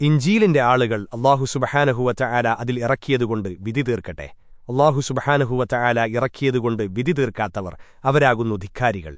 ഇഞ്ചീലിന്റെ ആളുകൾ അള്ളാഹു സുബഹാനഹുവറ്റ ആല അതിൽ ഇറക്കിയതുകൊണ്ട് വിധി തീർക്കട്ടെ. അള്ളാഹു സുബഹാനഹുവറ്റ ആല ഇറക്കിയതുകൊണ്ട് വിധി തീർക്കാത്തവർ അവരാകുന്നു ധിക്കാരികൾ.